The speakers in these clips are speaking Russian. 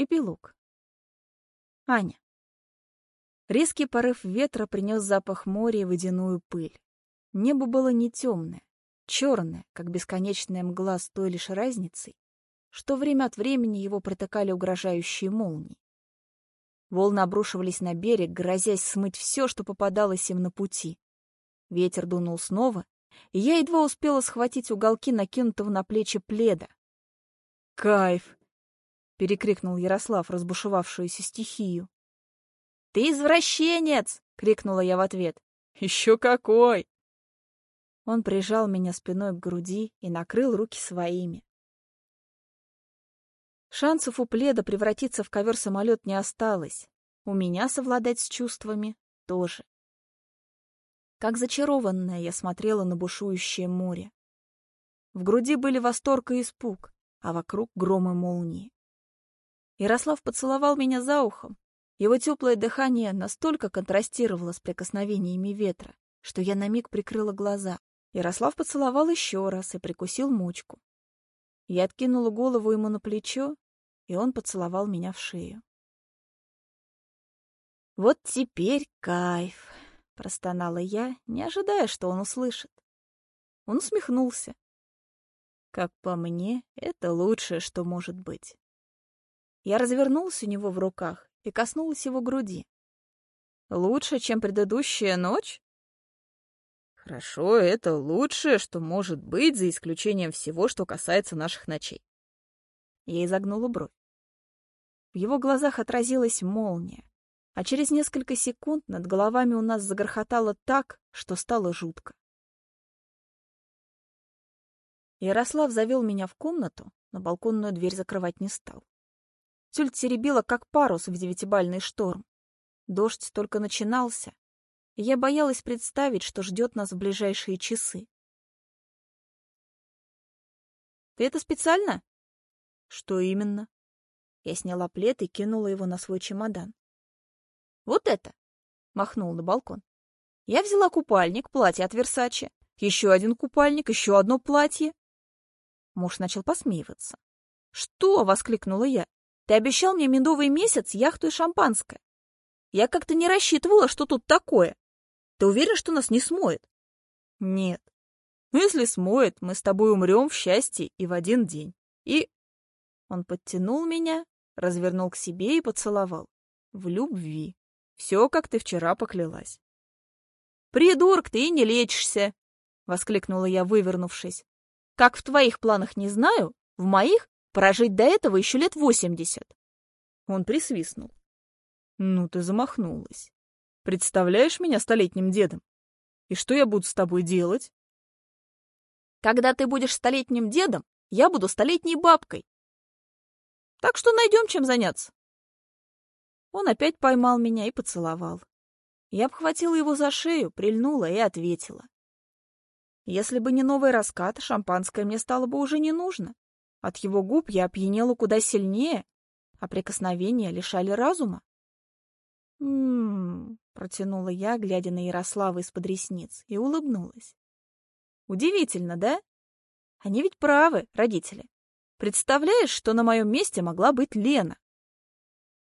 Эпилог. Аня. Резкий порыв ветра принес запах моря и водяную пыль. Небо было не темное, черное, как бесконечная мгла с той лишь разницей, что время от времени его протыкали угрожающие молнии. Волны обрушивались на берег, грозясь смыть все, что попадалось им на пути. Ветер дунул снова, и я едва успела схватить уголки накинутого на плечи пледа. «Кайф!» — перекрикнул Ярослав разбушевавшуюся стихию. «Ты извращенец!» — крикнула я в ответ. «Еще какой!» Он прижал меня спиной к груди и накрыл руки своими. Шансов у пледа превратиться в ковер-самолет не осталось. У меня совладать с чувствами тоже. Как зачарованная я смотрела на бушующее море. В груди были восторг и испуг, а вокруг громы молнии. Ярослав поцеловал меня за ухом. Его теплое дыхание настолько контрастировало с прикосновениями ветра, что я на миг прикрыла глаза. Ярослав поцеловал еще раз и прикусил мочку. Я откинула голову ему на плечо, и он поцеловал меня в шею. «Вот теперь кайф!» — простонала я, не ожидая, что он услышит. Он усмехнулся. «Как по мне, это лучшее, что может быть». Я развернулся у него в руках и коснулась его груди. «Лучше, чем предыдущая ночь?» «Хорошо, это лучшее, что может быть, за исключением всего, что касается наших ночей». Я изогнула бровь. В его глазах отразилась молния, а через несколько секунд над головами у нас загрохотало так, что стало жутко. Ярослав завел меня в комнату, но балконную дверь закрывать не стал. Тюль теребила, как парус в девятибальный шторм. Дождь только начинался, и я боялась представить, что ждет нас в ближайшие часы. «Ты это специально?» «Что именно?» Я сняла плед и кинула его на свой чемодан. «Вот это!» — махнул на балкон. Я взяла купальник, платье от Версачи, еще один купальник, еще одно платье. Муж начал посмеиваться. «Что?» — воскликнула я. Ты обещал мне медовый месяц, яхту и шампанское. Я как-то не рассчитывала, что тут такое. Ты уверен, что нас не смоет? Нет. Ну, если смоет, мы с тобой умрем в счастье и в один день. И... Он подтянул меня, развернул к себе и поцеловал. В любви. Все, как ты вчера поклялась. «Придурок, ты и не лечишься!» — воскликнула я, вывернувшись. «Как в твоих планах не знаю, в моих Прожить до этого еще лет восемьдесят. Он присвистнул. Ну, ты замахнулась. Представляешь меня столетним дедом? И что я буду с тобой делать? Когда ты будешь столетним дедом, я буду столетней бабкой. Так что найдем чем заняться. Он опять поймал меня и поцеловал. Я обхватила его за шею, прильнула и ответила. Если бы не новый раскат, шампанское мне стало бы уже не нужно. От его губ я опьянела куда сильнее, а прикосновения лишали разума. «М-м-м», протянула я, глядя на Ярослава из-под ресниц, и улыбнулась. «Удивительно, да? Они ведь правы, родители. Представляешь, что на моем месте могла быть Лена?»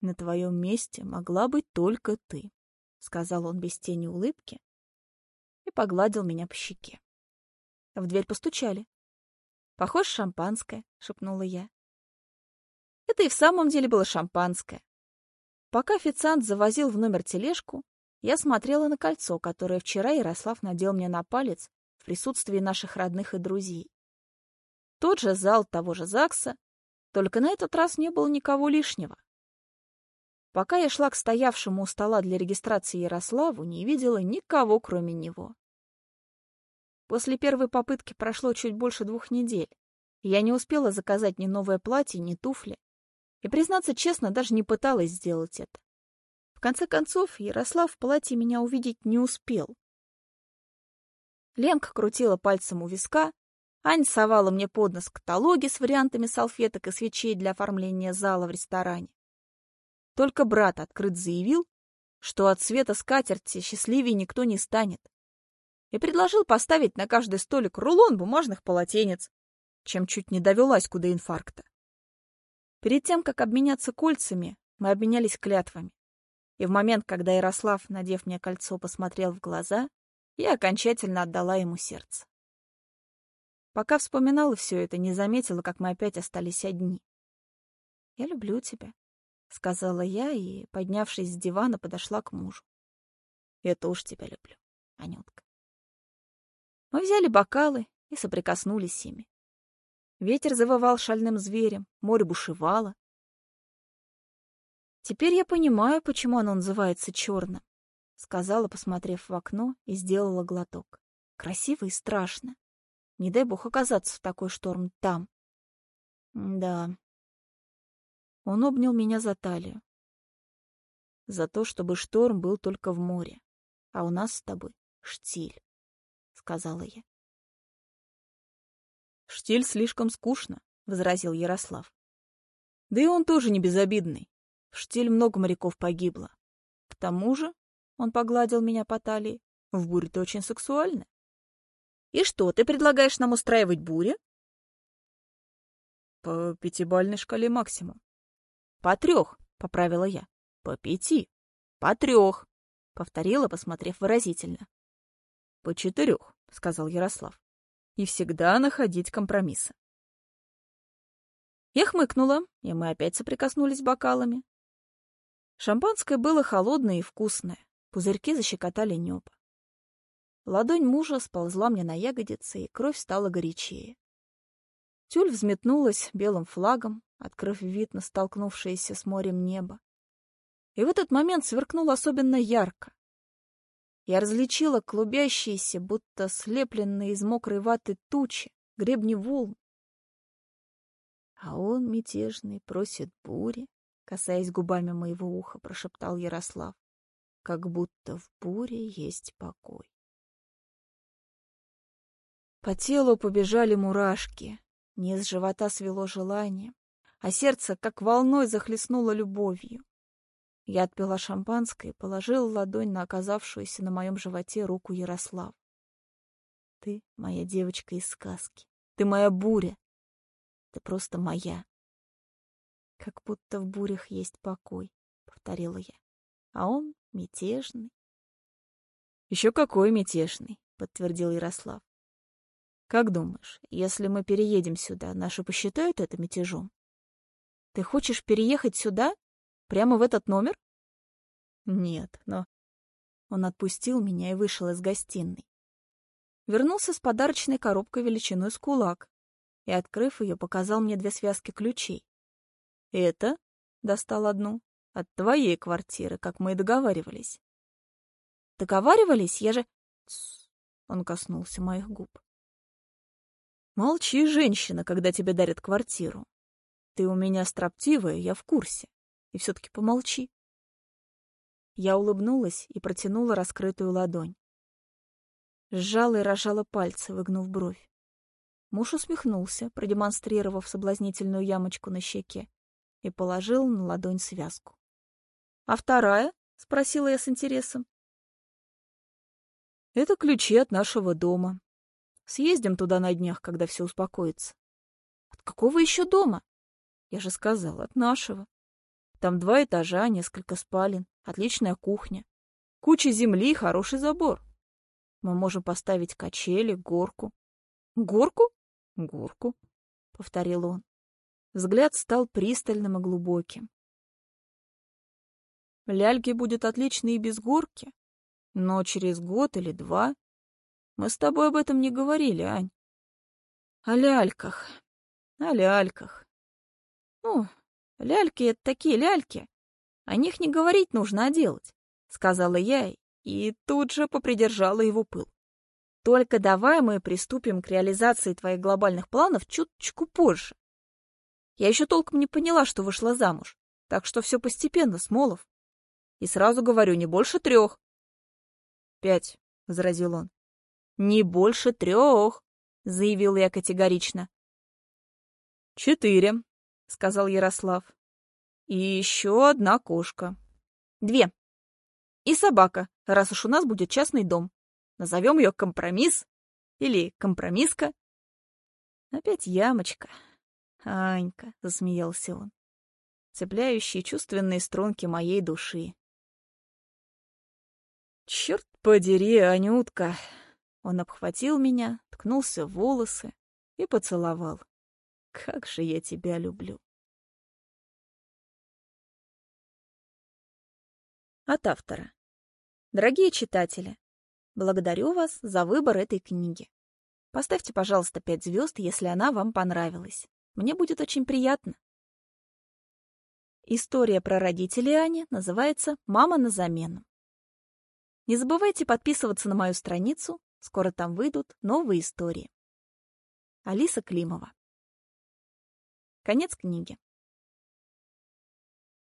«На твоем месте могла быть только ты», — сказал он без тени улыбки и погладил меня по щеке. В дверь постучали. Похоже, шампанское, шепнула я. Это и в самом деле было шампанское. Пока официант завозил в номер тележку, я смотрела на кольцо, которое вчера Ярослав надел мне на палец в присутствии наших родных и друзей. Тот же зал того же ЗАГСа, только на этот раз не было никого лишнего. Пока я шла к стоявшему у стола для регистрации Ярославу, не видела никого, кроме него. После первой попытки прошло чуть больше двух недель. Я не успела заказать ни новое платье, ни туфли. И, признаться честно, даже не пыталась сделать это. В конце концов, Ярослав в платье меня увидеть не успел. Ленка крутила пальцем у виска, Ань совала мне под нос каталоги с вариантами салфеток и свечей для оформления зала в ресторане. Только брат открыт заявил, что от цвета скатерти счастливее никто не станет и предложил поставить на каждый столик рулон бумажных полотенец, чем чуть не довелась куда инфаркта. Перед тем, как обменяться кольцами, мы обменялись клятвами. И в момент, когда Ярослав, надев мне кольцо, посмотрел в глаза, я окончательно отдала ему сердце. Пока вспоминала все это, не заметила, как мы опять остались одни. «Я люблю тебя», — сказала я и, поднявшись с дивана, подошла к мужу. «Я тоже тебя люблю, Анютка». Мы взяли бокалы и соприкоснулись ими. Ветер завывал шальным зверем, море бушевало. «Теперь я понимаю, почему оно называется черным», — сказала, посмотрев в окно, и сделала глоток. «Красиво и страшно. Не дай бог оказаться в такой шторм там». «Да». Он обнял меня за талию. «За то, чтобы шторм был только в море, а у нас с тобой штиль», — сказала я. «Штиль слишком скучно», — возразил Ярослав. «Да и он тоже не безобидный. В штиль много моряков погибло. К тому же, — он погладил меня по талии, — в буре ты очень сексуальна». «И что, ты предлагаешь нам устраивать бури?» «По пятибальной шкале максимум». «По трех», — поправила я. «По пяти». «По трех», — повторила, посмотрев выразительно. «По четырех», — сказал Ярослав и всегда находить компромиссы. Я хмыкнула, и мы опять соприкоснулись бокалами. Шампанское было холодное и вкусное, пузырьки защекотали небо. Ладонь мужа сползла мне на ягодицы, и кровь стала горячее. Тюль взметнулась белым флагом, открыв вид на столкнувшееся с морем небо. И в этот момент сверкнул особенно ярко. Я различила клубящиеся, будто слепленные из мокрой ваты тучи, гребни волн. А он, мятежный, просит бури, касаясь губами моего уха, прошептал Ярослав, как будто в буре есть покой. По телу побежали мурашки, низ живота свело желание, а сердце как волной захлестнуло любовью. Я отпила шампанское и положила ладонь на оказавшуюся на моем животе руку Ярослав. Ты моя девочка из сказки. Ты моя буря. Ты просто моя. Как будто в бурях есть покой, — повторила я. А он мятежный. Еще какой мятежный, — подтвердил Ярослав. Как думаешь, если мы переедем сюда, наши посчитают это мятежом? Ты хочешь переехать сюда? Прямо в этот номер? Нет, но... Он отпустил меня и вышел из гостиной. Вернулся с подарочной коробкой величиной с кулак и, открыв ее, показал мне две связки ключей. «Это?» — достал одну. «От твоей квартиры, как мы и договаривались». «Договаривались? Я же...» Он коснулся моих губ. «Молчи, женщина, когда тебе дарят квартиру. Ты у меня строптивая, я в курсе. И все-таки помолчи. Я улыбнулась и протянула раскрытую ладонь. Сжала и разжала пальцы, выгнув бровь. Муж усмехнулся, продемонстрировав соблазнительную ямочку на щеке, и положил на ладонь связку. «А вторая?» — спросила я с интересом. «Это ключи от нашего дома. Съездим туда на днях, когда все успокоится». «От какого еще дома?» «Я же сказала, от нашего. Там два этажа, несколько спален, отличная кухня, куча земли и хороший забор. Мы можем поставить качели, горку. Горку? Горку, — повторил он. Взгляд стал пристальным и глубоким. Ляльке будет отлично и без горки, но через год или два... Мы с тобой об этом не говорили, Ань. О ляльках, о ляльках. Ну, Ляльки — это такие ляльки. О них не говорить нужно, а делать, — сказала я и тут же попридержала его пыл. Только давай мы приступим к реализации твоих глобальных планов чуточку позже. Я еще толком не поняла, что вышла замуж, так что все постепенно, Смолов. И сразу говорю, не больше трех. Пять, — возразил он. Не больше трех, — заявил я категорично. Четыре, — сказал Ярослав. «И еще одна кошка. Две. И собака, раз уж у нас будет частный дом. Назовем ее Компромисс или Компромисска». «Опять ямочка. Анька», — засмеялся он. цепляющий чувственные струнки моей души. Черт подери, Анютка! Он обхватил меня, ткнулся в волосы и поцеловал. Как же я тебя люблю. От автора. Дорогие читатели, благодарю вас за выбор этой книги. Поставьте, пожалуйста, пять звезд, если она вам понравилась. Мне будет очень приятно. История про родителей Ани называется «Мама на замену». Не забывайте подписываться на мою страницу, скоро там выйдут новые истории. Алиса Климова. Конец книги.